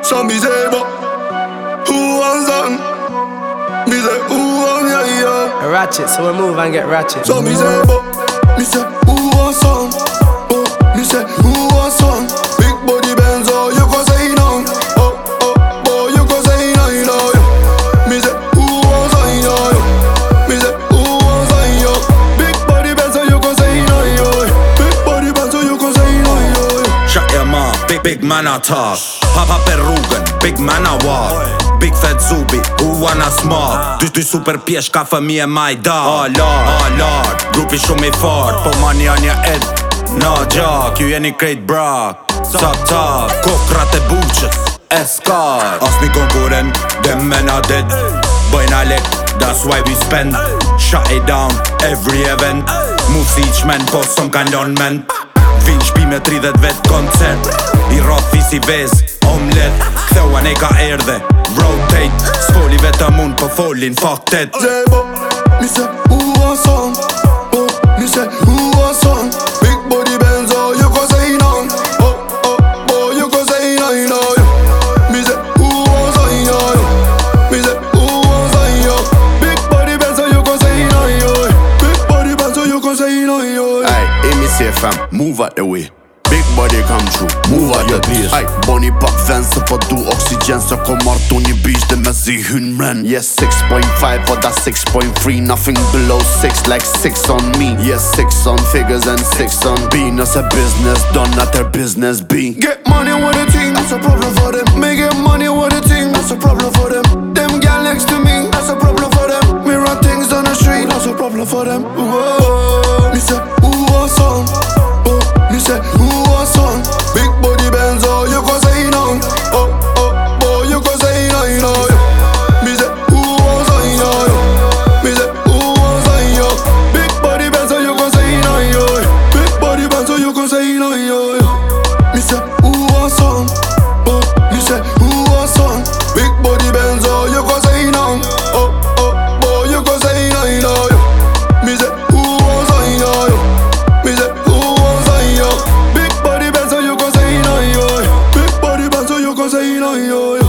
So me say, but who on? Me say who on yeah yeah. Ratchet, so we move and get ratchet. So me say, me say. big man I talk Papa per rrugën, big man I walk Big fat zubi, who wanna smoke Ty ty super pjesh ka fëmi e my dog Oh lord, oh lord, grupi shumë i fort Po money anja your na no joke You any great bro, talk talk Kokrat e buqës, escort Asni konkuren, them mena dit dead Bëjnë that's why we spend Shut it down, every event Move each man, cause po some kan lon men fin shpi me 30 vet koncert I rofi si vez, omlet Ktheu a ne ka erdhe, rotate S'foli vetë mund po folin fuck that Lebo, nise u asan Po, nise u asan way, fam. Move out the way. Big body come true, move out your place I Bonnie pak wensen for du come out on your Beach, det mens i hundren Yeah, 6.5 for that 6.3 Nothing below 6 like 6 on me Yeah, 6 on figures and 6 on B Nå a business done their business B Get money with a team, that's a problem for them. Make money with a ting, that's a problem for them. Them gal next to me, that's a problem for them. We run things on the street, that's a problem for them. Cause I know yo. you